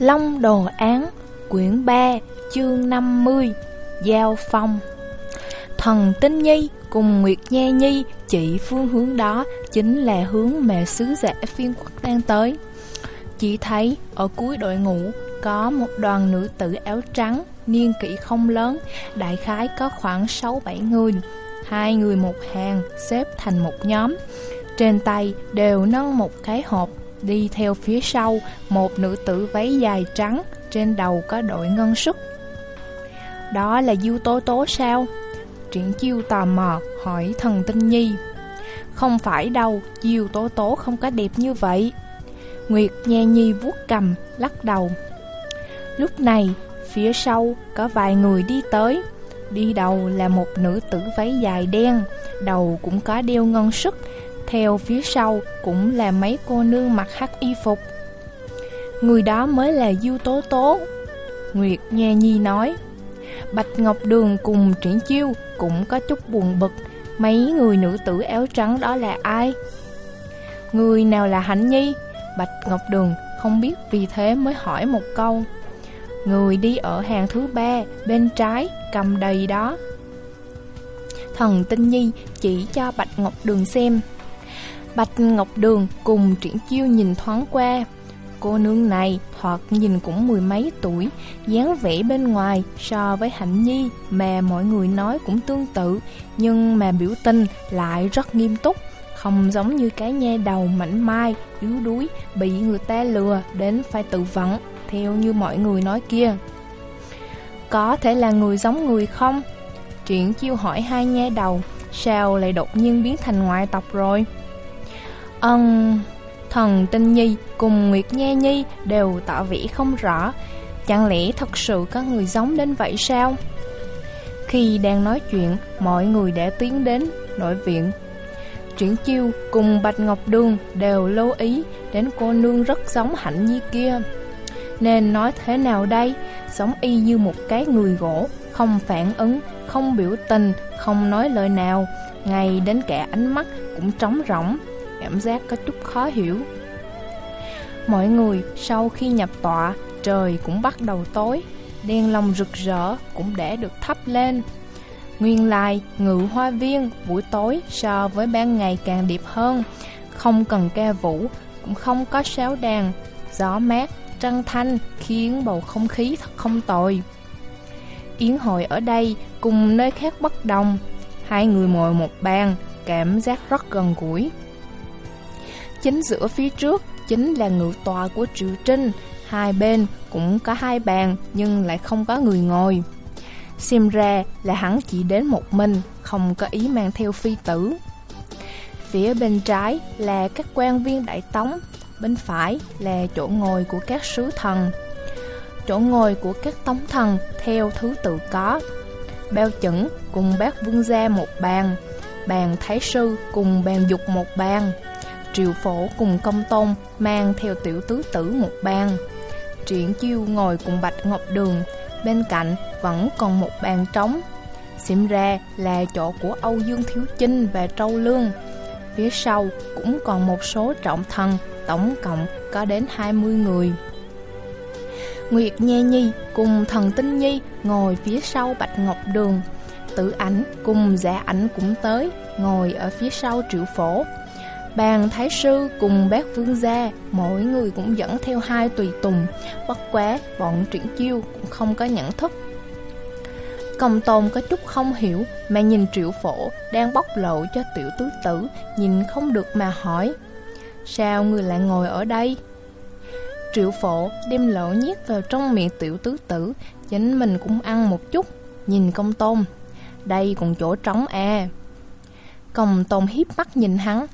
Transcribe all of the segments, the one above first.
Long Đồ Án Quyển 3 Chương 50 Giao Phong Thần Tinh Nhi cùng Nguyệt Nha Nhi chỉ phương hướng đó chính là hướng mà sứ giả phiên quốc đang tới. Chỉ thấy ở cuối đội ngũ có một đoàn nữ tử áo trắng, niên kỷ không lớn, đại khái có khoảng 6-7 người. Hai người một hàng xếp thành một nhóm. Trên tay đều nâng một cái hộp Đi theo phía sau, Một nữ tử váy dài trắng Trên đầu có đội ngân sức. Đó là Du Tố Tố sao? Triển chiêu tò mò hỏi thần tinh nhi. Không phải đâu, Diêu Tố Tố không có đẹp như vậy. Nguyệt Nha Nhi vuốt cầm, Lắc đầu. Lúc này, phía sau có vài người đi tới. Đi đầu là một nữ tử váy dài đen, Đầu cũng có đeo ngân sức theo phía sau cũng là mấy cô nương mặc hắc y phục. Người đó mới là Du Tố Tố. Nguyệt nghe Nhi nói, Bạch Ngọc Đường cùng Triển Chiêu cũng có chút buồn bực, Mấy người nữ tử áo trắng đó là ai? Người nào là Hạnh Nhi? Bạch Ngọc Đường không biết vì thế mới hỏi một câu. Người đi ở hàng thứ ba, bên trái, cầm đầy đó. Thần Tinh Nhi chỉ cho Bạch Ngọc Đường xem. Bạch Ngọc Đường cùng Triển Chiêu nhìn thoáng qua Cô nương này hoặc nhìn cũng mười mấy tuổi dáng vẻ bên ngoài so với Hạnh Nhi Mà mọi người nói cũng tương tự Nhưng mà biểu tình lại rất nghiêm túc Không giống như cái nha đầu mảnh mai, yếu đuối Bị người ta lừa đến phải tự vẫn, Theo như mọi người nói kia Có thể là người giống người không? Triển chiêu hỏi hai nha đầu Sao lại đột nhiên biến thành ngoại tộc rồi? Ân, thần Tinh Nhi cùng Nguyệt Nha Nhi đều tỏ vẻ không rõ. Chẳng lẽ thật sự có người giống đến vậy sao? Khi đang nói chuyện, mọi người đã tiến đến nội viện. Chuyển Chiêu cùng Bạch Ngọc Đường đều lưu ý đến cô nương rất giống Hạnh Nhi kia. Nên nói thế nào đây? Giống y như một cái người gỗ, không phản ứng, không biểu tình, không nói lời nào. Ngay đến cả ánh mắt cũng trống rỗng, cảm giác có chút khó hiểu. Mọi người sau khi nhập tọa, trời cũng bắt đầu tối, đèn lồng rực rỡ cũng đã được thắp lên. Nguyên lai, ngự hoa viên buổi tối so với ban ngày càng đẹp hơn, không cần ca vũ, cũng không có sáo đàn, gió mát, trăng thanh khiến bầu không khí thật không tồi. Yến hội ở đây cùng nơi khác bất đồng, hai người ngồi một bàn, cảm giác rất gần gũi. Chính giữa phía trước chính là ngự tòa của Triệu Trinh. Hai bên cũng có hai bàn nhưng lại không có người ngồi. Xem ra là hắn chỉ đến một mình, không có ý mang theo phi tử. Phía bên trái là các quan viên đại tống Bên phải là chỗ ngồi của các sứ thần. Chỗ ngồi của các tống thần theo thứ tự có Bao chẩn cùng bác vương gia một bàn Bàn thái sư cùng bàn dục một bàn. Triệu phổ cùng công tôn mang theo tiểu tứ tử một bàn Triển chiêu ngồi cùng Bạch Ngọc Đường, Bên cạnh vẫn còn một bàn trống. Xem ra là chỗ của Âu Dương Thiếu Chinh và Trâu Lương. Phía sau cũng còn một số trọng thần, Tổng cộng có đến 20 người. Nguyệt Nha Nhi cùng thần Tinh Nhi ngồi phía sau Bạch Ngọc Đường. Tử ảnh cùng giả ảnh cũng tới, Ngồi ở phía sau triệu phổ. Bàn thái sư cùng bác vương gia, mỗi người cũng dẫn theo hai tùy tùng, bất quá bọn triển chiêu cũng không có nhận thức. Công tôn có chút không hiểu mà nhìn triệu phổ đang bóc lộ cho tiểu tứ tử, nhìn không được mà hỏi. Sao người lại ngồi ở đây? Triệu phổ đem lỗ nhét vào trong miệng tiểu tứ tử, chính mình cũng ăn một chút, nhìn công tôn. Đây còn chỗ trống à. Công tôn hiếp mắt nhìn hắn,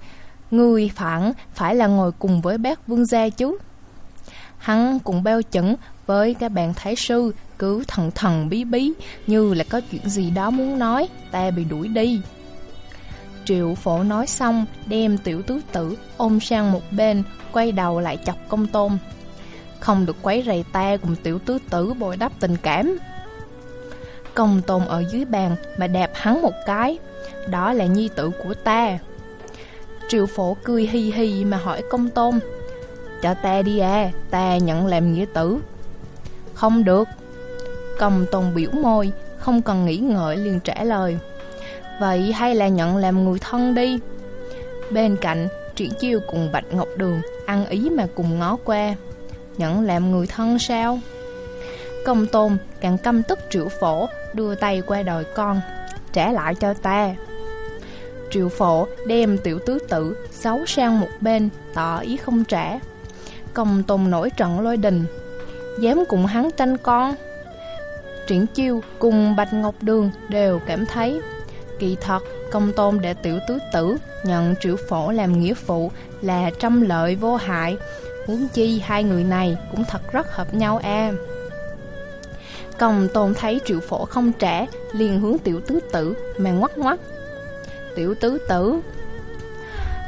Người phản, phải là ngồi cùng với bác vương gia chứ. Hắn cũng bao chẩn với các bạn thái sư Cứ thần thần bí bí, Như là có chuyện gì đó muốn nói, Ta bị đuổi đi. Triệu phổ nói xong, Đem tiểu tứ tử ôm sang một bên, Quay đầu lại chọc công tôn. Không được quấy rầy ta cùng tiểu tứ tử bồi đắp tình cảm. Công tôn ở dưới bàn Mà đạp hắn một cái. Đó là nhi tử của ta. Triệu phổ cười hi hi mà hỏi công tôn. Cho ta đi e, à, ta nhận làm nghĩa tử. Không được. Công tôn biểu môi Không cần nghĩ ngợi liền trả lời. Vậy hay là nhận làm người thân đi. Bên cạnh Triển Chiêu cùng Bạch Ngọc Đường Ăn ý mà cùng ngó qua. Nhận làm người thân sao? Công tôn càng căm tức triệu phổ Đưa tay qua đòi con. Trả lại cho ta Triệu phổ đem tiểu tứ tử Giấu sang một bên, Tỏ ý không trả. Công tôn nổi trận lôi đình, Dám cùng hắn tranh con. Triển chiêu cùng Bạch Ngọc Đường Đều cảm thấy, Kỳ thật công tôn để tiểu tứ tử Nhận triệu phổ làm nghĩa phụ Là trăm lợi vô hại. Huống chi hai người này cũng thật rất hợp nhau a. Công tôn thấy triệu phổ không trả, liền hướng tiểu tứ tử mà ngoắt ngoắt Tiểu tứ tử.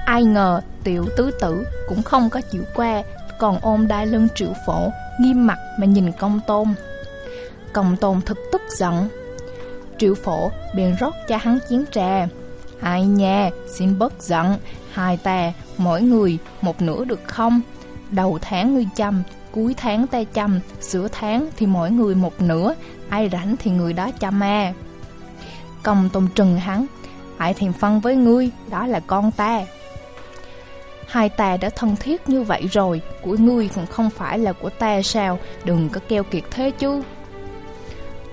Ai ngờ tiểu tứ tử cũng không có chịu qua Còn ôm đai lưng triệu phổ, Nghiêm mặt mà nhìn công tôn. Công tôn thực tức giận. Triệu phổ bèn rót cho hắn chén trà. Hai nha, xin bớt giận. Hai ta mỗi người một nửa được không? Đầu tháng ngươi chăm, Cuối tháng ta chăm Giữa tháng thì mỗi người một nửa. Ai rảnh thì người đó chăm à Công tôn trừng hắn Hãy thèm phân với ngươi Đó là con ta. Hai ta đã thân thiết như vậy rồi Của ngươi cũng không phải là của ta sao? Đừng có keo kiệt thế chứ.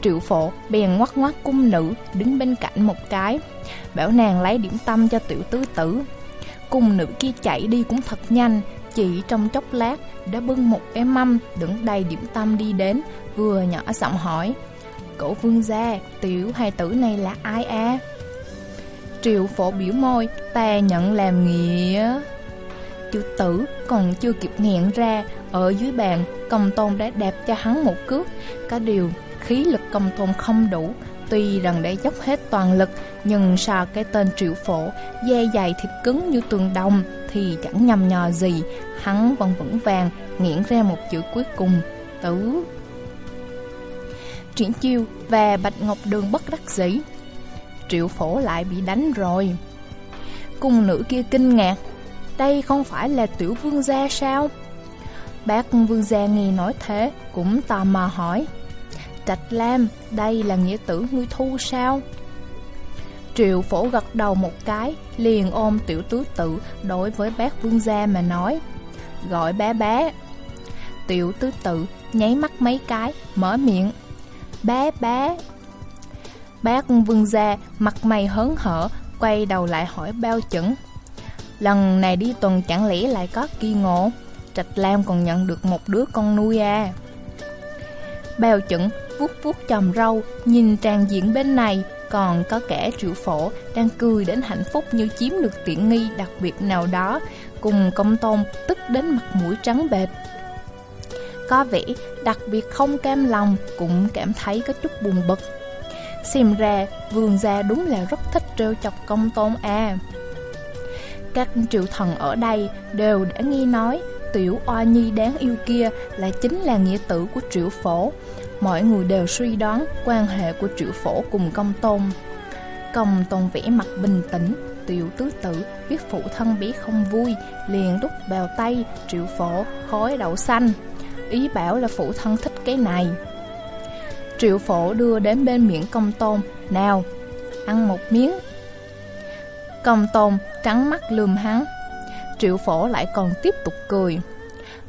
Triệu phổ bèn ngoắt ngoắt cung nữ Đứng bên cạnh một cái. Bảo nàng lấy điểm tâm cho tiểu tứ tử. Cung nữ kia chạy đi cũng thật nhanh Chỉ trong chốc lát đã bưng một cái mâm đựng đầy điểm tâm đi đến Vừa nhỏ giọng hỏi cổ vương gia, tiểu hài tử này là ai à? Triệu phổ biểu môi, ta nhận làm nghĩa. Chữ tử còn chưa kịp nghẹn ra Ở dưới bàn, công tôn đã đạp cho hắn một cước. Cả điều, khí lực công tôn không đủ. Tuy rằng đã dốc hết toàn lực Nhưng sao cái tên triệu phổ Da dày thịt cứng như tường đồng Thì chẳng nhầm nhò gì. Hắn vẫn vững vàng Nghiện ra một chữ cuối cùng Tử. Triển chiêu và Bạch Ngọc Đường bất đắc dĩ. Triệu phổ lại bị đánh rồi Cung nữ kia kinh ngạc Đây không phải là tiểu vương gia sao Bác vương gia nghe nói thế Cũng tò mò hỏi Trạch Lam, đây là nghĩa tử ngươi thu sao? Triệu phổ gật đầu một cái, liền ôm tiểu tứ tự đối với bác vương gia mà nói. Gọi bé bé. Tiểu tứ tự nháy mắt mấy cái, mở miệng. Bé bé. Bác vương gia mặt mày hớn hở, quay đầu lại hỏi bao chuẩn Lần này đi tuần chẳng lẽ lại có kỳ ngộ? Trạch Lam còn nhận được một đứa con nuôi à? Bao chuẩn vuốt vuốt chòm râu, nhìn tràn diện bên này, còn có kẻ triệu phổ đang cười đến hạnh phúc như chiếm được tiện nghi đặc biệt nào đó, cùng công tôn tức đến mặt mũi trắng bệch. Có vẻ đặc biệt không cam lòng, cũng cảm thấy có chút buồn bực. Xem ra, vườn gia đúng là rất thích trêu chọc công tôn a. Các triệu thần ở đây đều đã nghi nói tiểu oa nhi đáng yêu kia là chính là nghĩa tử của triệu phổ, Mọi người đều suy đoán quan hệ của triệu phổ cùng công tôn. Công tôn vẽ mặt bình tĩnh Tiểu tứ tử biết phụ thân bé không vui Liền đút vào tay triệu phổ khói đậu xanh. Ý bảo là phụ thân thích cái này. Triệu phổ đưa đến bên miệng công tôn Nào, ăn một miếng Công tôn trắng mắt lườm hắn Triệu phổ lại còn tiếp tục cười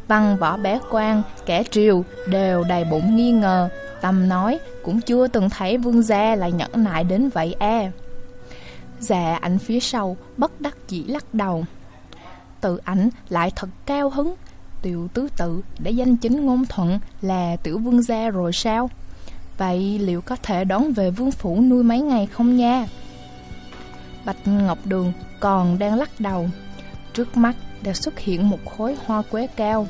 Văn võ bé quan, kẻ triều đều đầy bụng nghi ngờ. Tâm nói cũng chưa từng thấy vương gia lại nhẫn nại đến vậy e. Dạ ảnh phía sau bất đắc dĩ lắc đầu. Tự ảnh lại thật cao hứng. Tiểu tứ tự để danh chính ngôn thuận là tiểu vương gia rồi sao? Vậy liệu có thể đón về vương phủ nuôi mấy ngày không nha? Bạch Ngọc Đường còn đang lắc đầu. Trước mắt đã xuất hiện một khối hoa quế cao.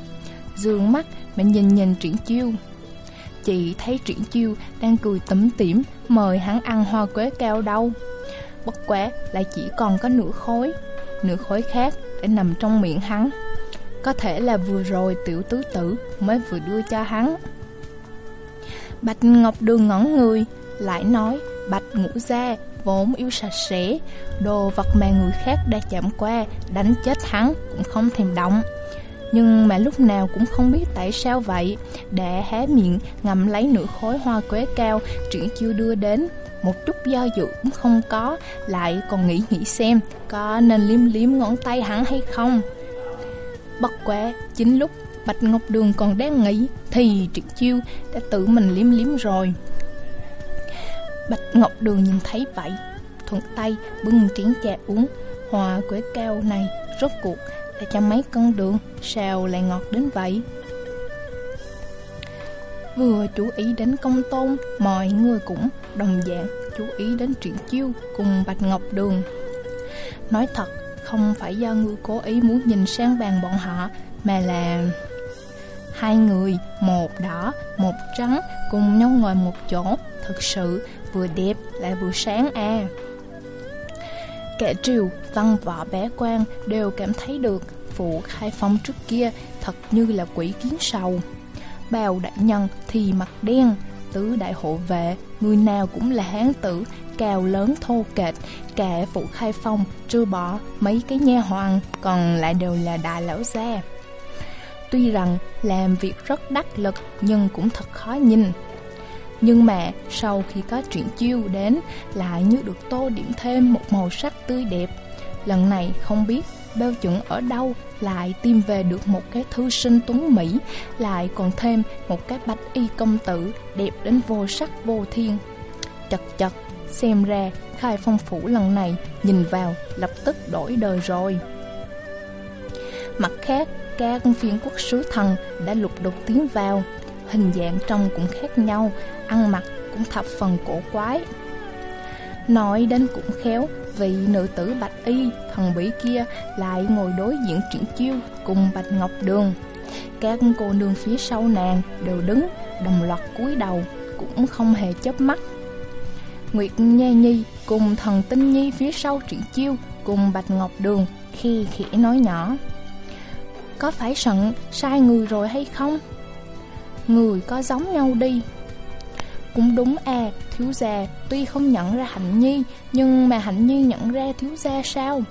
Dương mắt mà nhìn nhìn Triển Chiêu. Chị thấy Triển Chiêu đang cười tấm tỉm mời hắn ăn hoa quế cao đâu. Bất quá lại chỉ còn có nửa khối, nửa khối khác đã nằm trong miệng hắn. Có thể là vừa rồi tiểu tứ tử mới vừa đưa cho hắn. Bạch Ngọc Đường ngẩn người, lại nói Bạch Ngũ Gia vốn yêu sạch sẽ, đồ vật mà người khác đã chạm qua, đánh chết hắn cũng không thèm động. Nhưng mà lúc nào cũng không biết tại sao vậy Đã hé miệng ngậm lấy nửa khối hoa quế cao Triển chiêu đưa đến Một chút do dự cũng không có Lại còn nghĩ nghĩ xem Có nên liếm liếm ngón tay hắn hay không Bất quá Chính lúc Bạch Ngọc Đường còn đang nghĩ, Thì triệt chiêu đã tự mình liếm liếm rồi. Bạch Ngọc Đường nhìn thấy vậy, Thuận tay bưng chén trà uống. Hòa quế cao này rốt cuộc là cho mấy cân đường Sao lại ngọt đến vậy? Vừa chú ý đến công tôn, Mọi người cũng đồng dạng chú ý đến truyện chiêu Cùng Bạch Ngọc Đường. Nói thật, Không phải do ngươi cố ý muốn nhìn sang bàn bọn họ, Mà là Hai người, một đỏ, một trắng Cùng nhau ngồi một chỗ Thực sự vừa đẹp lại vừa sáng à Kẻ triều, văn võ bé quan đều cảm thấy được phụ khai phong trước kia thật như là quỷ kiến sầu. Bào đại nhân thì mặt đen, tứ đại hộ vệ, người nào cũng là hán tử, cao lớn thô kệch, cả phụ khai phong, trừ bỏ mấy cái nha hoàng, còn lại đều là đại lão gia. Tuy rằng làm việc rất đắc lực nhưng cũng thật khó nhìn. Nhưng mà sau khi có chuyện chiêu đến lại như được tô điểm thêm một màu sắc tươi đẹp. Lần này không biết bao chuẩn ở đâu lại tìm về được một cái thư sinh tuấn Mỹ, lại còn thêm một cái bạch y công tử đẹp đến vô sắc vô thiên. Chật chật, xem ra khai phong phủ lần này nhìn vào lập tức đổi đời rồi. Mặt khác, các phiên quốc sứ thần đã lục đục tiến vào, hình dạng trông cũng khác nhau, ăn mặc cũng thập phần cổ quái. Nói đến cũng khéo, vị nữ tử Bạch Y, thần bỉ kia lại ngồi đối diện triển chiêu cùng Bạch Ngọc Đường. Các cô nương phía sau nàng đều đứng, đồng loạt cúi đầu, cũng không hề chớp mắt. Nguyệt Nha Nhi cùng thần Tinh Nhi phía sau triển chiêu cùng Bạch Ngọc Đường khi khẽ nói nhỏ. Có phải sẵn sai người rồi hay không? Người có giống nhau đi cũng đúng à, thiếu gia tuy không nhận ra Hạnh Nhi, nhưng mà Hạnh Nhi nhận ra thiếu gia sao?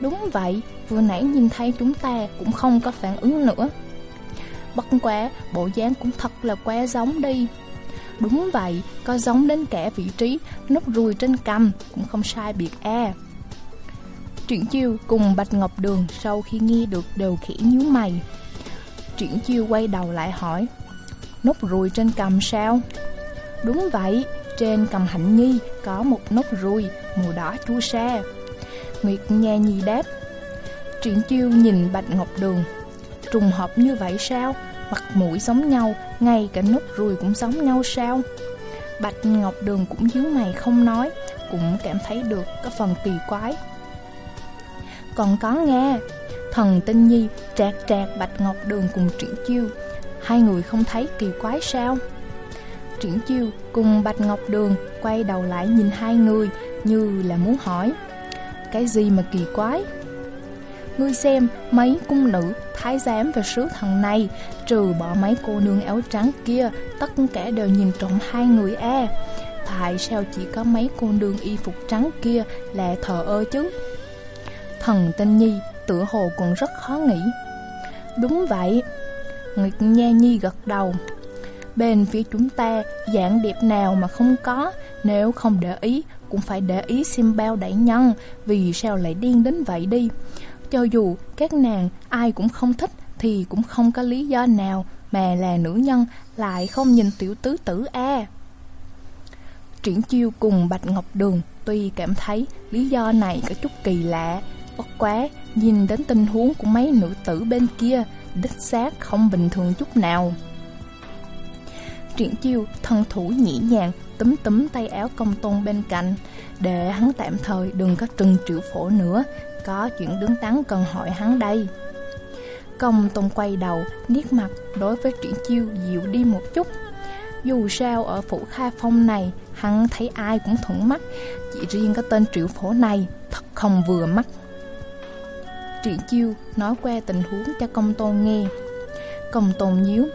Đúng vậy, vừa nãy nhìn thấy chúng ta cũng không có phản ứng nữa. Bất quá, bộ dáng cũng thật là quá giống đi. Đúng vậy, có giống đến cả vị trí, nốt ruồi trên cằm cũng không sai biệt a. Triển chiêu cùng Bạch Ngọc Đường sau khi nghe được đều khỉ nhíu mày. Triển chiêu quay đầu lại hỏi, nốt ruồi trên cằm sao? Đúng vậy, trên cầm hạnh nhi có một nốt ruồi màu đỏ chua xe. Nguyệt Nha Nhi đáp. Triển chiêu nhìn Bạch Ngọc Đường. Trùng hợp như vậy sao? Mặt mũi giống nhau, ngay cả nốt ruồi cũng giống nhau sao? Bạch Ngọc Đường cũng dưới mày không nói, cũng cảm thấy được có phần kỳ quái. Còn có nghe, thần tinh nhi trạc trạc Bạch Ngọc Đường cùng triển chiêu, hai người không thấy kỳ quái sao? Triển Chiêu cùng Bạch Ngọc Đường quay đầu lại nhìn hai người như là muốn hỏi Cái gì mà kỳ quái? Ngươi xem mấy cung nữ, thái giám và sứ thần này Trừ bỏ mấy cô nương áo trắng kia Tất cả đều nhìn trộm hai người e. Tại sao chỉ có mấy cô nương y phục trắng kia là thờ ơ chứ? Thần Tinh Nhi tựa hồ còn rất khó nghĩ Đúng vậy Nguyệt Nha Nhi gật đầu Bên phía chúng ta, dạng đẹp nào mà không có, nếu không để ý, cũng phải để ý xem bao đại nhân, vì sao lại điên đến vậy đi. Cho dù các nàng ai cũng không thích, thì cũng không có lý do nào mà là nữ nhân lại không nhìn tiểu tứ tử a. Triển chiêu cùng Bạch Ngọc Đường tuy cảm thấy lý do này có chút kỳ lạ, bất quá nhìn đến tình huống của mấy nữ tử bên kia, đích xác không bình thường chút nào. Triển chiêu thân thủ nhĩ nhàng túm túm tay áo công tôn bên cạnh Để hắn tạm thời đừng có trừng triệu phổ nữa Có chuyện đứng đắn cần hỏi hắn đây. Công tôn quay đầu Niết mặt đối với triển chiêu dịu đi một chút. Dù sao ở phủ khai phong này Hắn thấy ai cũng thuận mắt Chỉ riêng có tên triệu phổ này Thật không vừa mắt. Triển chiêu nói qua tình huống cho công tôn nghe Công tôn nhíu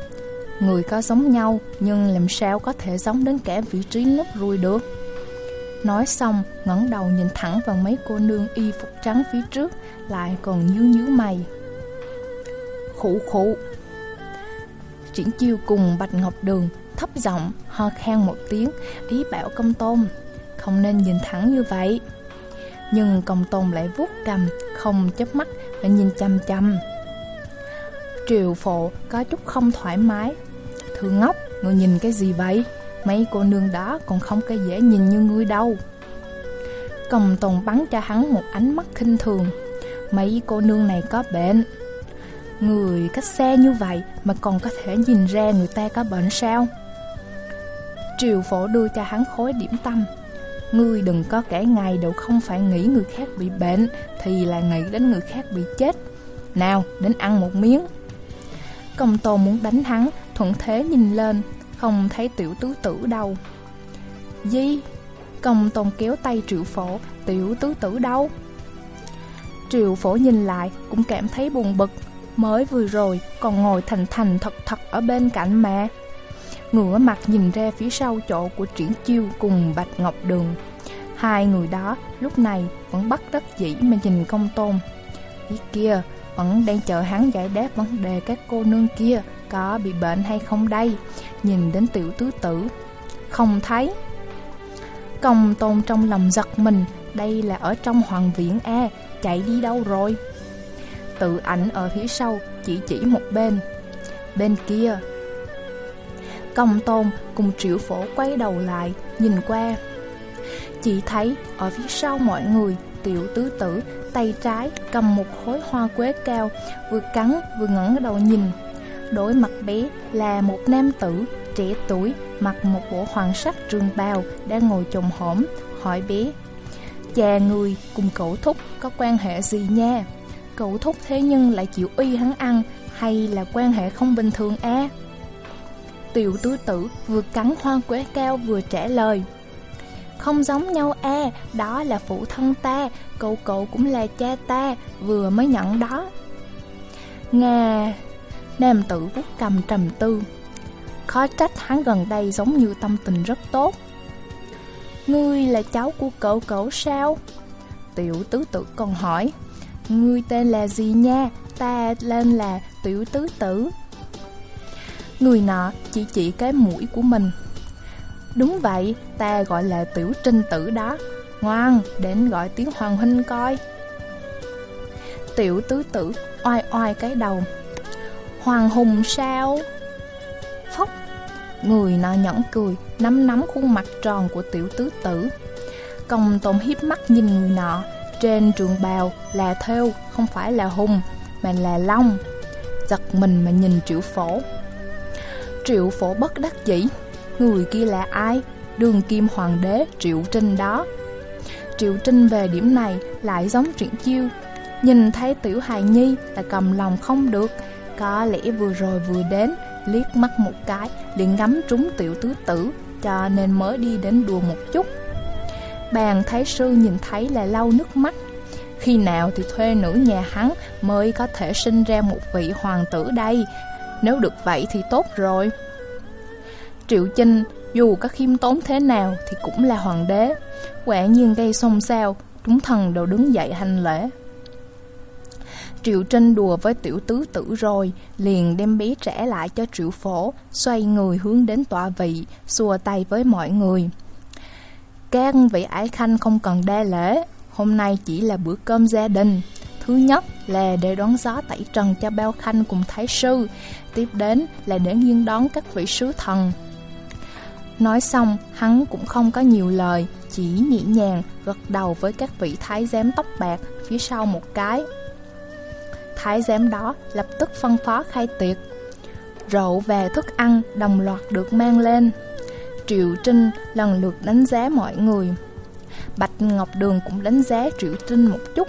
Người có giống nhau nhưng làm sao có thể giống đến cả vị trí nốt ruồi được Nói xong ngẩng đầu nhìn thẳng vào mấy cô nương y phục trắng phía trước Lại còn nhíu nhíu mày khụ khụ. Triển chiêu cùng Bạch Ngọc Đường thấp giọng ho khan một tiếng, ý bảo công tôn, không nên nhìn thẳng như vậy. Nhưng công tôn lại vuốt cầm, không chớp mắt nó nhìn chăm chăm. Triều phụ có chút không thoải mái. thương ngốc, người nhìn cái gì vậy? Mấy cô nương đó còn không có dễ nhìn như ngươi đâu. Cầm tôn bắn cho hắn một ánh mắt khinh thường. Mấy cô nương này có bệnh. Người cách xe như vậy mà còn có thể nhìn ra người ta có bệnh sao? Triều phổ đưa cho hắn khối điểm tâm Ngươi đừng có kể ngày đều không phải nghĩ người khác bị bệnh Thì là nghĩ đến người khác bị chết. Nào, đến ăn một miếng. Công tôn muốn đánh hắn Thuận thế nhìn lên Không thấy tiểu tứ tử đâu. Di Công tôn kéo tay triệu phổ Tiểu tứ tử đâu? Triệu phổ nhìn lại Cũng cảm thấy buồn bực. Mới vừa rồi còn ngồi thành thành thật thật ở bên cạnh mẹ ngửa mặt nhìn ra phía sau chỗ của Triển Chiêu cùng Bạch Ngọc Đường. Hai người đó lúc này vẫn bắt đất dĩ mà nhìn công tôn. Ý kia vẫn đang chờ hắn giải đáp vấn đề các cô nương kia có bị bệnh hay không đây. Nhìn đến tiểu tứ tử, không thấy. Công tôn trong lòng giật mình, đây là ở trong hoàng viện A, chạy đi đâu rồi? Tự ảnh ở phía sau, chỉ chỉ một bên. Bên kia, Công tôn cùng triệu phổ quay đầu lại, nhìn qua. Chỉ thấy ở phía sau mọi người, tiểu tứ tử tay trái cầm một khối hoa quế cao, vừa cắn vừa ngẩng đầu nhìn. Đối mặt bé là một nam tử trẻ tuổi mặc một bộ hoàng sắc trường bào đang ngồi chồng hổm, hỏi bé. Cha người cùng cậu thúc có quan hệ gì nha? Cậu thúc thế nhưng lại chịu uy hắn ăn hay là quan hệ không bình thường a? À? Tiểu tứ tử vừa cắn hoa quế cao vừa trả lời. Không giống nhau e đó là phụ thân ta Cậu cậu cũng là cha ta, vừa mới nhận đó. Nga Nam tử vút cầm trầm tư Khó trách hắn gần đây giống như tâm tình rất tốt. Ngươi là cháu của cậu cậu sao? Tiểu tứ tử còn hỏi. Ngươi tên là gì nha? Ta lên là tiểu tứ tử. Người nọ chỉ chỉ cái mũi của mình. Đúng vậy, ta gọi là tiểu trinh tử đó. Ngoan, đến gọi tiếng hoàng huynh coi. Tiểu tứ tử oai oai cái đầu. Hoàng hùng sao? Phóc Người nọ nhẫn cười Nắm nắm khuôn mặt tròn của tiểu tứ tử. Công tôm hiếp mắt nhìn người nọ. Trên trường bào là theo Không phải là hùng Mà là long. Giật mình mà nhìn triệu phổ. Triệu phổ bất đắc dĩ. Người kia là ai? Đường kim hoàng đế Triệu Trinh đó. Triệu Trinh về điểm này lại giống truyện chiêu. Nhìn thấy tiểu hài nhi là cầm lòng không được. Có lẽ vừa rồi vừa đến, Liếc mắt một cái, liền ngắm trúng tiểu tứ tử, Cho nên mới đi đến đùa một chút. Bàn thái sư nhìn thấy là lau nước mắt. Khi nào thì thuê nữ nhà hắn mới có thể sinh ra một vị hoàng tử đây? Nếu được vậy thì tốt rồi. Triệu Chinh, dù có khiêm tốn thế nào thì cũng là hoàng đế. Quả nhiên gây xôn xao, Chúng thần đều đứng dậy hành lễ. Triệu Trinh đùa với tiểu tứ tử rồi, Liền đem bé trẻ lại cho triệu phổ, Xoay người hướng đến tọa vị, Xua tay với mọi người. Các vị ái khanh không cần đa lễ, Hôm nay chỉ là bữa cơm gia đình. Thứ nhất là để đón gió tẩy trần cho bao khanh cùng thái sư. Tiếp đến là để nghiêng đón các vị sứ thần. Nói xong, hắn cũng không có nhiều lời Chỉ nhẹ nhàng gật đầu với các vị thái giám tóc bạc phía sau một cái. Thái giám đó lập tức phân phó khai tiệc. Rượu và thức ăn đồng loạt được mang lên. Triệu Trinh lần lượt đánh giá mọi người. Bạch Ngọc Đường cũng đánh giá Triệu Trinh một chút.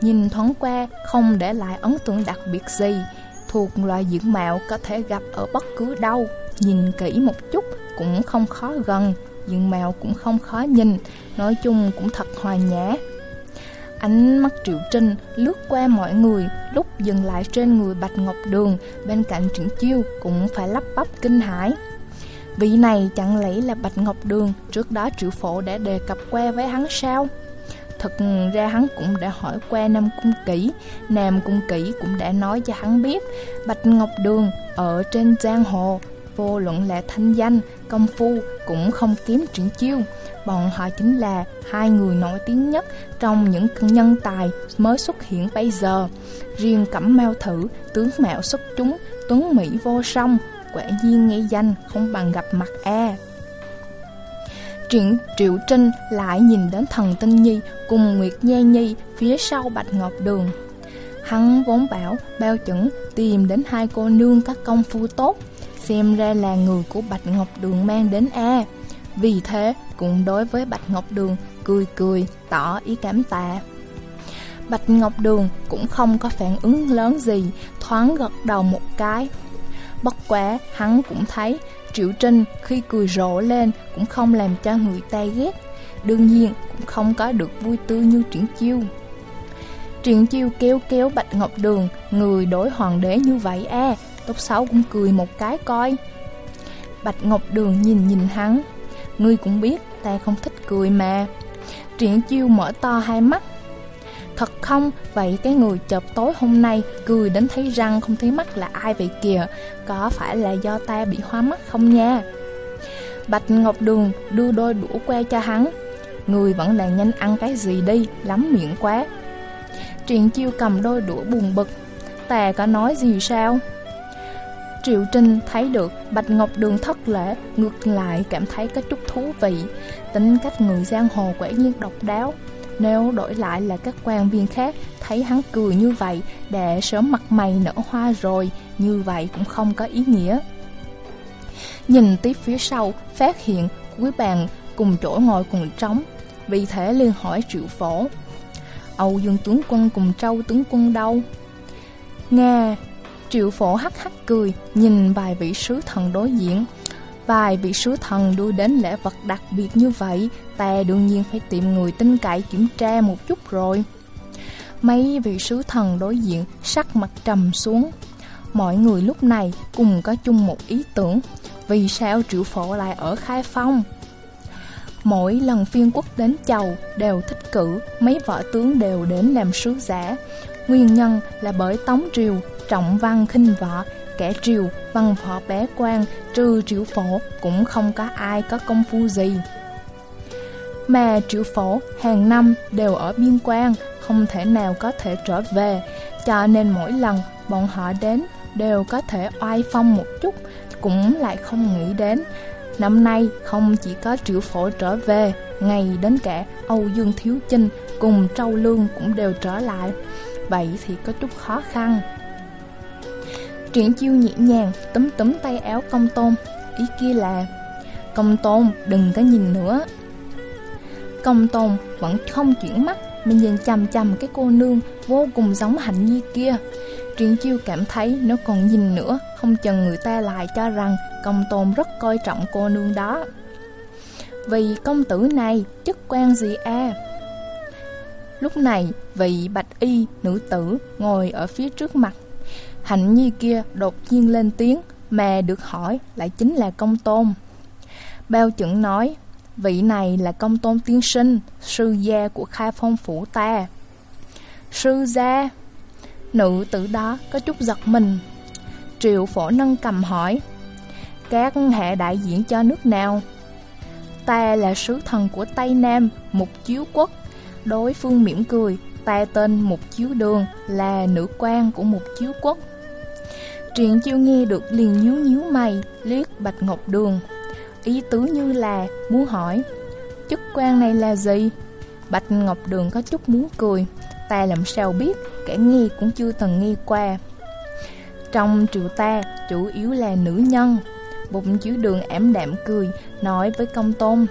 Nhìn thoáng qua, không để lại ấn tượng đặc biệt gì. Thuộc loại diện mạo có thể gặp ở bất cứ đâu. Nhìn kỹ một chút cũng không khó gần, Diện mạo cũng không khó nhìn, Nói chung cũng thật hòa nhã. Ánh mắt Triệu Trinh lướt qua mọi người, Lúc dừng lại trên người Bạch Ngọc Đường, Bên cạnh triển Chiêu cũng phải lắp bắp kinh hãi. Vị này chẳng lẽ là Bạch Ngọc Đường Trước đó Triệu Phổ đã đề cập qua với hắn sao? Thật ra hắn cũng đã hỏi qua Nam Cung Kỷ. Nam Cung Kỷ cũng đã nói cho hắn biết Bạch Ngọc Đường ở trên giang hồ Vô luận là thanh danh, công phu cũng không kém triển chiêu. Bọn họ chính là hai người nổi tiếng nhất trong những nhân tài mới xuất hiện bây giờ. Riêng Cẩm Mao Thử, tướng mạo xuất chúng, tuấn Mỹ vô song Quả nhiên nghe danh không bằng gặp mặt A. Triển Triệu Trinh lại nhìn đến thần tinh nhi cùng Nguyệt Nha Nhi phía sau Bạch Ngọc Đường. Hắn vốn bảo bao chuẩn tìm đến hai cô nương các công phu tốt, xem ra là người của Bạch Ngọc Đường mang đến A. Vì thế, cũng đối với Bạch Ngọc Đường cười cười, tỏ ý cảm tạ. Bạch Ngọc Đường cũng không có phản ứng lớn gì, thoáng gật đầu một cái. Bất quá, hắn cũng thấy Triệu Trinh khi cười rộ lên cũng không làm cho người ta ghét. Đương nhiên, cũng không có được vui tươi như Triển Chiêu. Triển Chiêu kéo kéo Bạch Ngọc Đường, Người đối hoàng đế như vậy à? Tốt xấu cũng cười một cái coi. Bạch Ngọc Đường nhìn nhìn hắn. Ngươi cũng biết, ta không thích cười mà. Triển Chiêu mở to hai mắt Thật không, vậy cái người chợp tối hôm nay cười đến thấy răng không thấy mắt là ai vậy kìa? Có phải là do ta bị hoa mắt không nha? Bạch Ngọc Đường đưa đôi đũa que cho hắn. Người vẫn là nhanh ăn cái gì đi, lắm miệng quá. Triền chiêu cầm đôi đũa buồn bực. Tà có nói gì sao? Triệu Trinh thấy được Bạch Ngọc Đường thất lễ Ngược lại cảm thấy có chút thú vị. Tính cách người giang hồ quả nhiên độc đáo nếu đổi lại là các quan viên khác, Thấy hắn cười như vậy, Để sớm mặt mày nở hoa rồi, Như vậy cũng không có ý nghĩa. Nhìn tiếp phía sau, Phát hiện cuối bàn cùng chỗ ngồi cùng trống, Vì thế liên hỏi triệu phổ, Âu Dương tướng quân cùng trâu tướng quân đâu? Nghe, Triệu phổ hắc hắc cười, Nhìn vài vị sứ thần đối diện Vài vị sứ thần đưa đến lễ vật đặc biệt như vậy, ta đương nhiên phải tìm người tin cậy kiểm tra một chút rồi. Mấy vị sứ thần đối diện sắc mặt trầm xuống. Mọi người lúc này cùng có chung một ý tưởng, vì sao triệu phổ lại ở Khai Phong? Mỗi lần phiên quốc đến chầu đều thích cử, mấy võ tướng đều đến làm sứ giả. Nguyên nhân là bởi Tống Triều trọng văn khinh võ kẻ triều, văn võ bé quan, trừ triệu phổ cũng không có ai có công phu gì. Mà triệu phổ hàng năm đều ở biên quan, không thể nào có thể trở về, cho nên mỗi lần bọn họ đến đều có thể oai phong một chút, cũng lại không nghĩ đến. Năm nay không chỉ có triệu phổ trở về, ngày đến cả Âu Dương Thiếu Chinh cùng Trâu Lương cũng đều trở lại. Vậy thì có chút khó khăn. Triển chiêu nhẹ nhàng, túm túm tay áo công tôn. Ý kia là, Công tôn, đừng có nhìn nữa. Công tôn vẫn không chuyển mắt, Mình nhìn chằm chằm cái cô nương Vô cùng giống hạnh nhi kia. Triển chiêu cảm thấy nếu còn nhìn nữa, Không chừng người ta lại cho rằng Công tôn rất coi trọng cô nương đó. Vì công tử này, chức quan gì a Lúc này, vị bạch y nữ tử ngồi ở phía trước mặt Hạnh nhi kia đột nhiên lên tiếng Mà được hỏi lại chính là công tôn. Bao chuẩn nói, Vị này là công tôn tiên sinh, Sư gia của khai phong phủ ta. Sư gia? Nữ tử đó có chút giật mình. Triệu phổ nâng cầm hỏi, Các hệ đại diện cho nước nào? Ta là sứ thần của Tây Nam, Mục Chiếu Quốc. Đối phương mỉm cười, Ta tên Mục Chiếu Đường, Là nữ quan của Mục Chiếu Quốc. Truyện chiêu nghe được liền nhíu nhíu mày, liếc Bạch Ngọc Đường. Ý tứ như là muốn hỏi, chức quan này là gì? Bạch Ngọc Đường có chút muốn cười, ta làm sao biết, kẻ nghe cũng chưa từng nghe qua. Trong triều ta, chủ yếu là nữ nhân. Bụng chứa đường ảm đạm cười, nói với công tôn.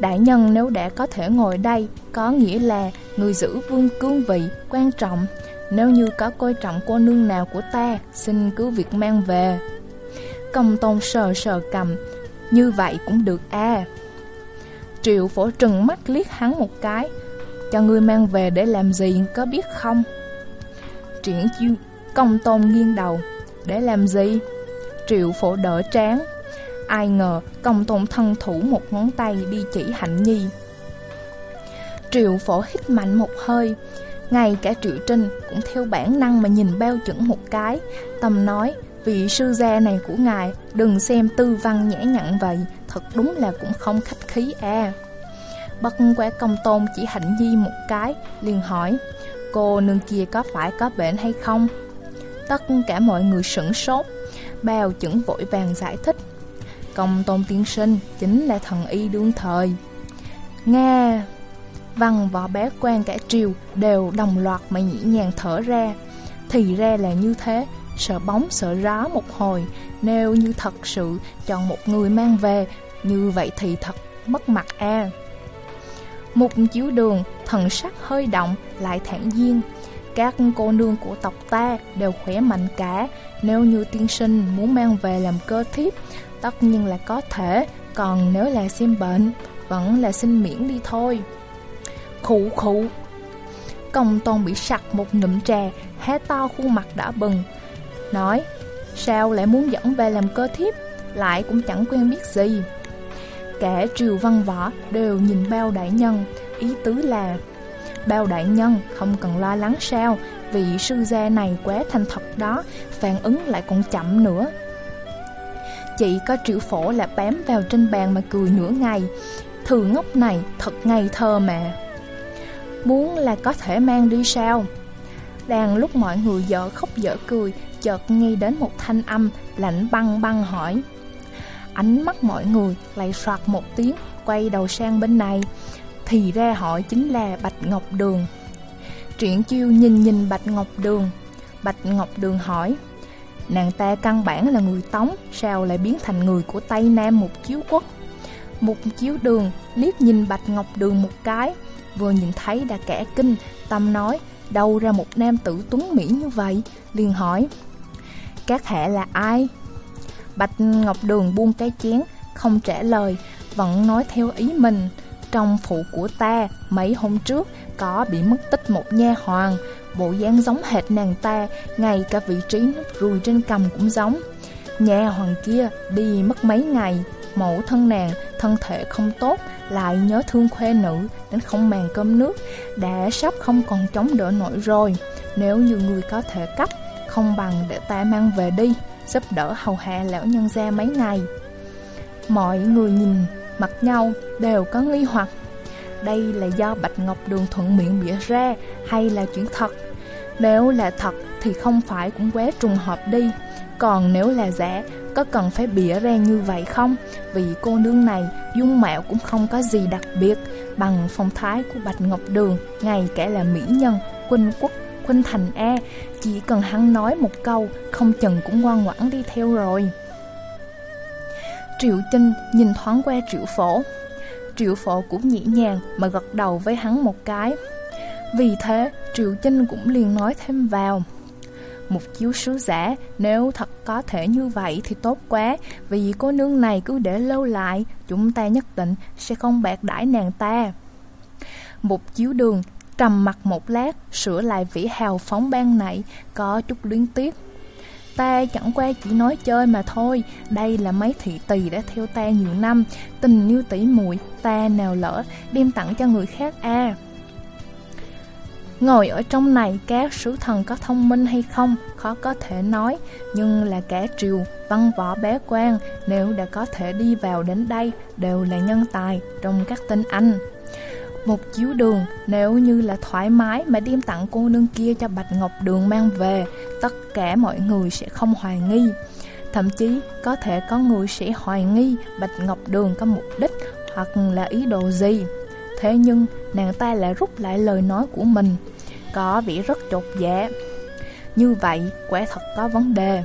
Đại nhân nếu đã có thể ngồi đây, có nghĩa là người giữ vương cương vị quan trọng, nếu như có coi trọng cô nương nào của ta, Xin cứ việc mang về. Công tôn sờ sờ cầm, Như vậy cũng được à Triệu phổ trừng mắt liếc hắn một cái, Cho ngươi mang về để làm gì, có biết không? Triển chiêu, Công tôn nghiêng đầu, Để làm gì? Triệu phổ đỡ trán, Ai ngờ công tôn thân thủ một ngón tay đi chỉ hạnh nhi. Triệu phổ hít mạnh một hơi ngay cả Triệu Trinh cũng theo bản năng mà nhìn bao chuẩn một cái. Tâm nói, Vị sư gia này của ngài, Đừng xem tư văn nhã nhặn vậy, Thật đúng là cũng không khách khí à Bất quá công tôn chỉ hạnh di một cái, liền hỏi, Cô nương kia có phải có bệnh hay không? Tất cả mọi người sửng sốt, Bao chuẩn vội vàng giải thích, Công tôn tiên sinh chính là thần y đương thời. Nga Văn võ bé quan cả triều đều đồng loạt mà nhĩ nhàng thở ra. Thì ra là như thế, Sợ bóng sợ rá một hồi, Nếu như thật sự chọn một người mang về, Như vậy thì thật mất mặt a. Mục chiếu đường, Thần sắc hơi động, Lại thản nhiên. Các cô nương của tộc ta đều khỏe mạnh cả, Nếu như tiên sinh muốn mang về làm cơ thiếp, Tất nhiên là có thể, Còn nếu là xem bệnh, Vẫn là xin miễn đi thôi. Khụ khụ Công tôn bị sặc một nụm trà Hé to khuôn mặt đỏ bừng. Nói, Sao lại muốn dẫn về làm cơ thiếp? Lại cũng chẳng quen biết gì. Cả triều văn võ đều nhìn bao đại nhân, Ý tứ là, Bao đại nhân không cần lo lắng sao vị sư gia này quá thành thật đó, Phản ứng lại còn chậm nữa. Chị có triệu phổ là bám vào trên bàn mà cười nửa ngày. Thừ ngốc này thật ngây thơ mà. Muốn là có thể mang đi sao? Đang lúc mọi người dở khóc dở cười, Chợt nghe đến một thanh âm lạnh băng băng hỏi. Ánh mắt mọi người lại soạt một tiếng, Quay đầu sang bên này. Thì ra hỏi chính là Bạch Ngọc Đường. Triển chiêu nhìn nhìn Bạch Ngọc Đường. Bạch Ngọc Đường hỏi, Nàng ta căn bản là người Tống, Sao lại biến thành người của Tây Nam một chiếu quốc? Một chiếu đường, liếc nhìn Bạch Ngọc Đường một cái Vừa nhìn thấy đã kẻ kinh, Tâm nói, Đâu ra một nam tử tuấn Mỹ như vậy, liền hỏi, Các hạ là ai? Bạch Ngọc Đường buông cái chén, Không trả lời, Vẫn nói theo ý mình, Trong phụ của ta, Mấy hôm trước, Có bị mất tích một nha hoàng Bộ dáng giống hệt nàng ta, Ngay cả vị trí nút ruồi trên cầm cũng giống. Nhà hoàng kia đi mất mấy ngày, Mẫu thân nàng, thân thể không tốt lại nhớ thương khuê nữ, Đến không màng cơm nước. Đã sắp không còn chống đỡ nổi rồi. Nếu như người có thể cấp, Không bằng để ta mang về đi, Giúp đỡ hầu hạ lão nhân gia mấy ngày. Mọi người nhìn mặt nhau đều có nghi hoặc. Đây là do Bạch Ngọc Đường thuận miệng bịa ra, hay là chuyện thật? Nếu là thật thì không phải cũng quá trùng hợp đi. Còn nếu là giả, có cần phải bịa ra như vậy không? Vì cô nương này, dung mạo cũng không có gì đặc biệt, bằng phong thái của Bạch Ngọc Đường, ngay cả là mỹ nhân, quân quốc, khuynh thành A, chỉ cần hắn nói một câu, không chừng cũng ngoan ngoãn đi theo rồi. Triệu trinh nhìn thoáng qua Triệu Phổ, Triệu phổ cũng nhẹ nhàng mà gật đầu với hắn một cái vì thế Triệu Chinh cũng liền nói thêm vào. Một chiếu sứ giả, Nếu thật có thể như vậy thì tốt quá, Vì cô nương này cứ để lâu lại, Chúng ta nhất định sẽ không bạc đãi nàng ta. Một chiếu đường, trầm mặt một lát, Sửa lại vĩ hào phóng ban nãy, Có chút luyến tiếc. Ta chẳng qua chỉ nói chơi mà thôi, Đây là mấy thị tỳ đã theo ta nhiều năm, Tình như tỷ muội, Ta nào lỡ đem tặng cho người khác a Ngồi ở trong này các sứ thần có thông minh hay không Khó có thể nói Nhưng là cả triều văn võ bé quan Nếu đã có thể đi vào đến đây Đều là nhân tài trong các tinh anh một chiếu đường nếu như là thoải mái mà đem tặng cô nương kia cho Bạch Ngọc Đường mang về, tất cả mọi người sẽ không hoài nghi. Thậm chí có thể có người sẽ hoài nghi Bạch Ngọc Đường có mục đích hoặc là ý đồ gì. Thế nhưng nàng ta lại rút lại lời nói của mình, có vẻ rất chột dạ. Như vậy quả thật có vấn đề.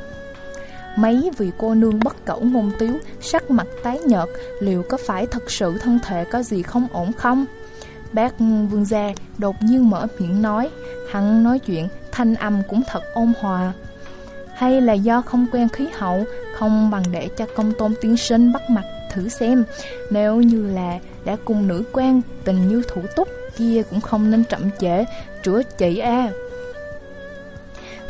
Mấy vị cô nương bất cẩu ngôn tiếu, sắc mặt tái nhợt, liệu có phải thật sự thân thể có gì không ổn không? Bác vương gia đột nhiên mở miệng nói Hắn nói chuyện thanh âm cũng thật ôn hòa Hay là do không quen khí hậu Không bằng để cho công tôn tiên sinh bắt mặt thử xem Nếu như là đã cùng nữ quan tình như thủ túc Kia cũng không nên chậm trễ Chữa chị a.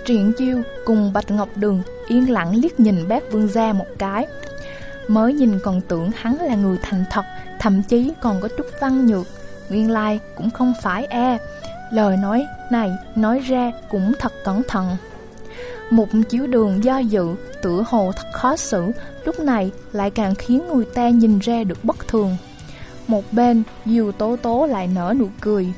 Triển chiêu cùng Bạch Ngọc Đường yên lặng liếc nhìn bác vương gia một cái. Mới nhìn còn tưởng hắn là người thành thật Thậm chí còn có chút văn nhược. Nguyên lai cũng không phải e Lời nói này nói ra cũng thật cẩn thận. Một chiếu đường do dự, tựa hồ thật khó xử Lúc này lại càng khiến người ta nhìn ra được bất thường. Một bên, Diều Tố Tố lại nở nụ cười.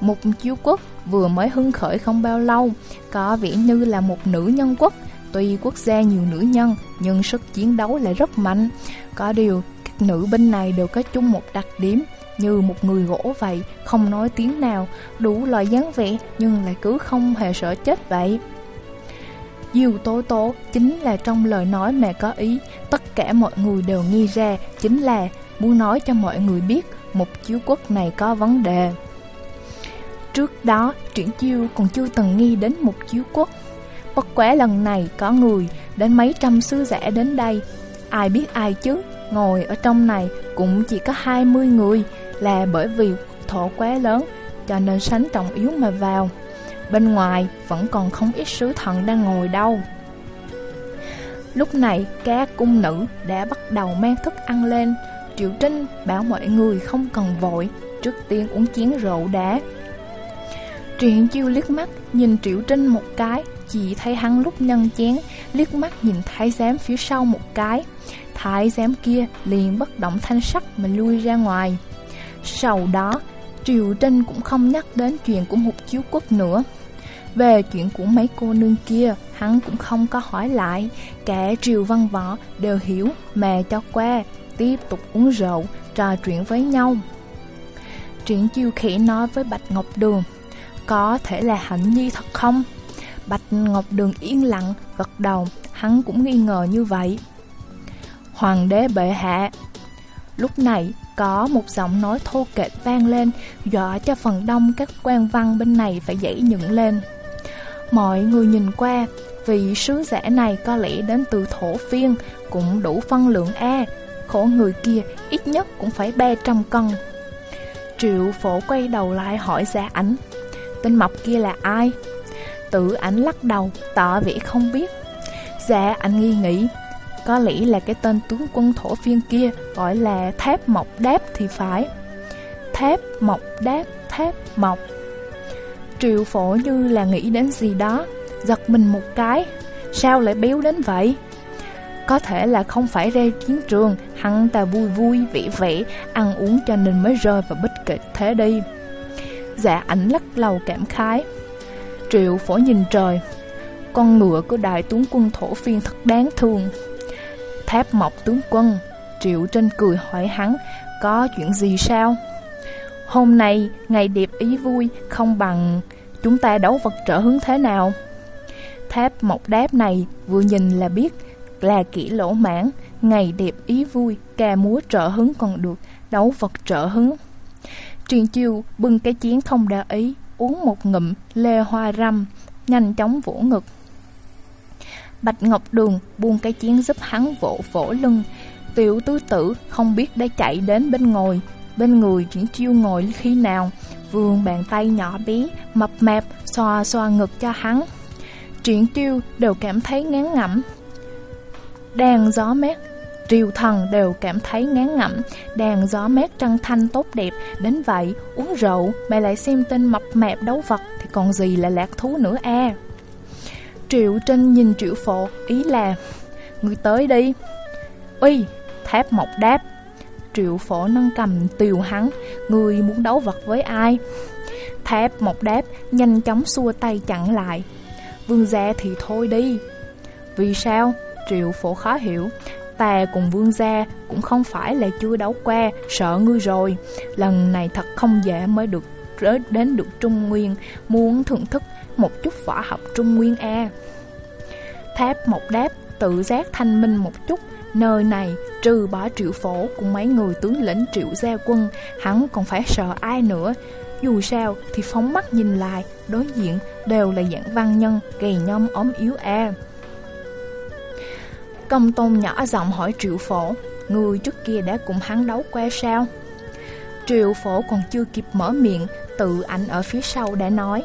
Một chiếu quốc vừa mới hưng khởi không bao lâu Có vẻ như là một nữ nhân quốc. Tuy quốc gia nhiều nữ nhân Nhưng sức chiến đấu lại rất mạnh. Có điều các nữ binh này đều có chung một đặc điểm. Như một người gỗ vậy Không nói tiếng nào Đủ loại dáng vẻ Nhưng lại cứ không hề sợ chết vậy. Diêu tố tố chính là trong lời nói mà có ý Tất cả mọi người đều nghi ra Chính là muốn nói cho mọi người biết Một chiếu quốc này có vấn đề. Trước đó, Triển Chiêu còn chưa từng nghi đến một chiếu quốc. Bất quá lần này có người đến mấy trăm sứ giả đến đây. Ai biết ai chứ Ngồi ở trong này cũng chỉ có 20 người Là bởi vì thổ quá lớn Cho nên sánh trọng yếu mà vào. Bên ngoài vẫn còn không ít sứ thần đang ngồi đâu. Lúc này các cung nữ đã bắt đầu mang thức ăn lên. Triệu Trinh bảo mọi người không cần vội Trước tiên uống chén rượu đã Triển chiêu liếc mắt nhìn Triệu Trinh một cái chỉ thấy hắn lúc nâng chén, liếc mắt nhìn thái giám phía sau một cái. Thái giám kia liền bất động thanh sắc mà lui ra ngoài. Sau đó, Triều Trinh cũng không nhắc đến chuyện của một chiếu quốc nữa. Về chuyện của mấy cô nương kia, hắn cũng không có hỏi lại. Cả Triều Văn Võ đều hiểu mà cho qua, tiếp tục uống rượu, trò chuyện với nhau. Triển chiêu khỉ nói với Bạch Ngọc Đường, có thể là hạnh nhi thật không? Bạch Ngọc Đường yên lặng, gật đầu, hắn cũng nghi ngờ như vậy. Hoàng đế bệ hạ Lúc này, có một giọng nói thô kệch vang lên, dọa cho phần đông các quan văn bên này phải dãy dựng lên. Mọi người nhìn qua, vị sứ giả này có lẽ đến từ thổ phiên, cũng đủ phân lượng A, khổ người kia ít nhất cũng phải 300 cân. Triệu phổ quay đầu lại hỏi giả ảnh, tên mập kia là ai? Tự ảnh lắc đầu, tỏ vẻ không biết. Dạ, ảnh nghi nghĩ, có lẽ là cái tên tướng quân thổ phiên kia gọi là thép mộc đáp thì phải. Thép mộc đáp, thép mộc. Triệu phổ như là nghĩ đến gì đó, giật mình một cái. Sao lại béo đến vậy? Có thể là không phải ra chiến trường, hắn ta vui vui, vẻ vẻ, ăn uống cho nên mới rơi vào bích kịch thế đi. Dạ ảnh lắc lầu cảm khái. Triệu phổ nhìn trời Con ngựa của đại tướng quân thổ phiên thật đáng thương Tháp mộc tướng quân Triệu trên cười hỏi hắn Có chuyện gì sao Hôm nay ngày đẹp ý vui Không bằng chúng ta đấu vật trở hướng thế nào Tháp mộc đáp này vừa nhìn là biết là kỹ lỗ mãn Ngày đẹp ý vui Ca múa trợ hứng còn được Đấu vật trợ hứng Truyền chiêu bưng cái chén không đa ý uống một ngụm lê hoa răm, nhanh chóng vỗ ngực. Bạch Ngọc Đường buông cái chén giúp hắn vỗ vỗ lưng. Tiểu tứ tử không biết đã chạy đến bên ngồi, bên người chuyển chiêu ngồi khi nào, vươn bàn tay nhỏ bé, mập mạp, xoa xoa ngực cho hắn. Triển chiêu đều cảm thấy ngán ngẩm đàn gió mát, Triều thần đều cảm thấy ngán ngẩm. Đàn gió mát trăng thanh tốt đẹp, Đến vậy uống rượu mày lại xem tên mập mạp đấu vật, Thì còn gì là lạc thú nữa a? Triệu Trinh nhìn Triệu Phổ, Ý là Người tới đi. Uy, Tháp mộc đáp. Triệu Phổ nâng cầm tiều hắn Người muốn đấu vật với ai? Tháp mộc đáp, Nhanh chóng xua tay chặn lại. Vương gia thì thôi đi. Vì sao? Triệu Phổ khó hiểu Ta cùng vương gia cũng không phải là chưa đấu qua, sợ ngươi rồi. Lần này thật không dễ mới được rớt đến được Trung Nguyên, muốn thưởng thức một chút võ học Trung Nguyên A. Tháp một đáp, tự giác thanh minh một chút, nơi này trừ bỏ triệu phổ cùng mấy người tướng lĩnh triệu gia quân, hắn còn phải sợ ai nữa. Dù sao thì phóng mắt nhìn lại, đối diện đều là dạng văn nhân, gầy nhom ốm yếu A. Công tôn nhỏ giọng hỏi triệu phổ, Người trước kia đã cùng hắn đấu qua sao? Triệu phổ còn chưa kịp mở miệng, Tự ảnh ở phía sau đã nói,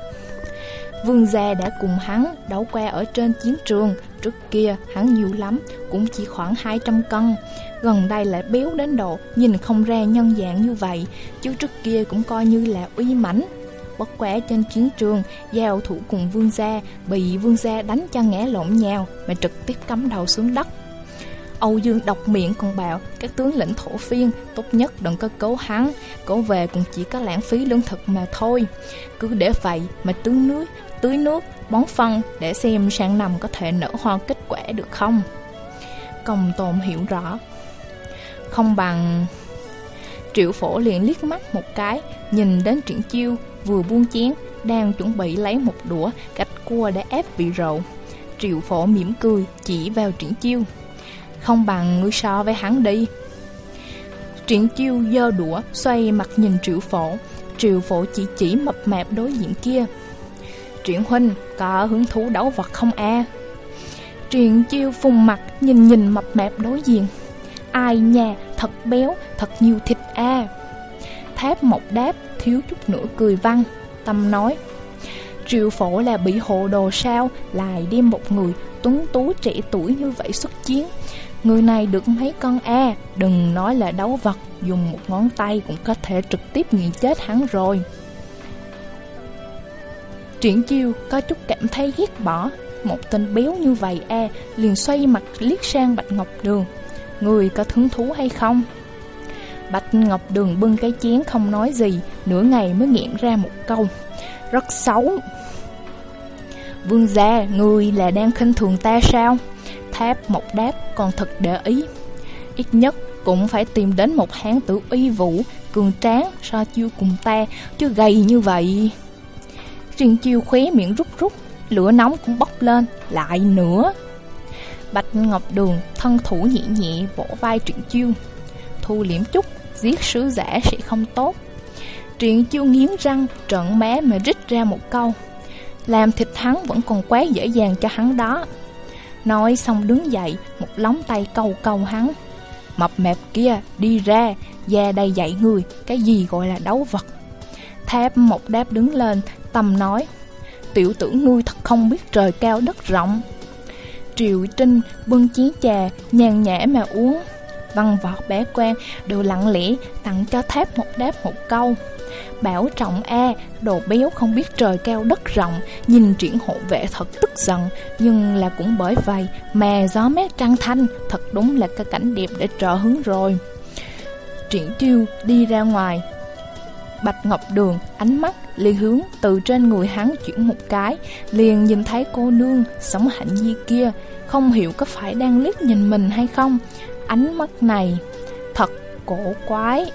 Vương gia đã cùng hắn đấu qua ở trên chiến trường, Trước kia hắn nhiều lắm Cũng chỉ khoảng 200 cân, Gần đây lại béo đến độ Nhìn không ra nhân dạng như vậy, Chứ trước kia cũng coi như là uy mãnh. Bất quá trên chiến trường Giao thủ cùng vương gia Bị vương gia đánh cho ngã lộn nhào Mà trực tiếp cắm đầu xuống đất Âu Dương độc miệng còn bảo các tướng lĩnh thổ phiên tốt nhất đừng có cố hắn, cố về cũng chỉ có lãng phí lương thực mà thôi. Cứ để vậy mà tưới nước, tưới nước, bón phân để xem sang năm có thể nở hoa kết quả được không. Công tồn hiểu rõ. Không bằng... Triệu phổ liền liếc mắt một cái, nhìn đến triển chiêu, vừa buông chén, đang chuẩn bị lấy một đũa gạch cua để ép vị rượu. Triệu phổ mỉm cười, chỉ vào triển chiêu. Không bằng ngươi so với hắn đi Triển chiêu dơ đũa Xoay mặt nhìn triệu phổ Triệu phổ chỉ chỉ mập mạp đối diện kia Triển huynh Có hứng thú đấu vật không a à? Triển chiêu phùng mặt Nhìn nhìn mập mạp đối diện Ai nhà thật béo Thật nhiều thịt e. a à. Tháp một đáp thiếu chút nữa cười văng, Tâm nói. Triệu phổ là bị hộ đồ sao, Lại đem một người tuấn tú trẻ tuổi như vậy xuất chiến. Người này được mấy con A, Đừng nói là đấu vật, Dùng một ngón tay cũng có thể trực tiếp nghiền chết hắn rồi. Triển chiêu có chút cảm thấy ghét bỏ, Một tên béo như vậy A Liền xoay mặt liếc sang Bạch Ngọc Đường. Người có hứng thú hay không? Bạch Ngọc Đường bưng cái chén không nói gì Nửa ngày mới nghiện ra một câu. Rất xấu. Vương gia, người là đang khinh thường ta sao? tháp một đáp còn thật để ý. Ít nhất cũng phải tìm đến một hán tử uy vũ Cường tráng so chiêu cùng ta Chứ gầy như vậy. Riêng chiêu khóe miệng rút rút Lửa nóng cũng bốc lên Lại nữa. Bạch Ngọc Đường thân thủ nhẹ nhẹ vỗ vai truyện chiêu. Thu liễm chút Giết sứ giả sẽ không tốt. Truyện chiêu nghiến răng Trợn má mà rít ra một câu, Làm thịt hắn vẫn còn quá dễ dàng cho hắn đó. Nói xong đứng dậy, Một lóng tay câu câu hắn, Mập mẹp kia, đi ra, da đây dạy người, Cái gì gọi là đấu vật? Tháp một đáp đứng lên, tầm nói, Tiểu tử ngươi thật không biết trời cao đất rộng. Triệu Trinh bưng chén trà, Nhàn nhã mà uống. Văn vọt bé quan đều lặng lẽ Tặng cho tháp một đáp một câu Bảo trọng A, đồ béo không biết trời cao đất rộng, nhìn triển hộ vệ thật tức giận, nhưng là cũng bởi vậy mà gió mát trăng thanh, thật đúng là cái cảnh đẹp để trợ hứng rồi. Triển tiêu đi ra ngoài, Bạch Ngọc Đường ánh mắt liền hướng từ trên người hắn chuyển một cái, liền nhìn thấy cô nương sống hạnh nhi kia, không hiểu có phải đang liếc nhìn mình hay không. Ánh mắt này thật cổ quái.